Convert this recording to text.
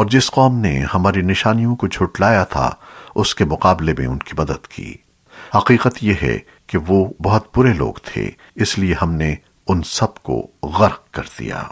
اور جس قوم نے ہماری نشانیوں کو جھٹلایا تھا، اس کے مقابلے میں ان کی مدد کی۔ حقیقت یہ ہے کہ وہ بہت برے لوگ تھے، اس لیے ہم نے ان سب کو غرق کر دیا۔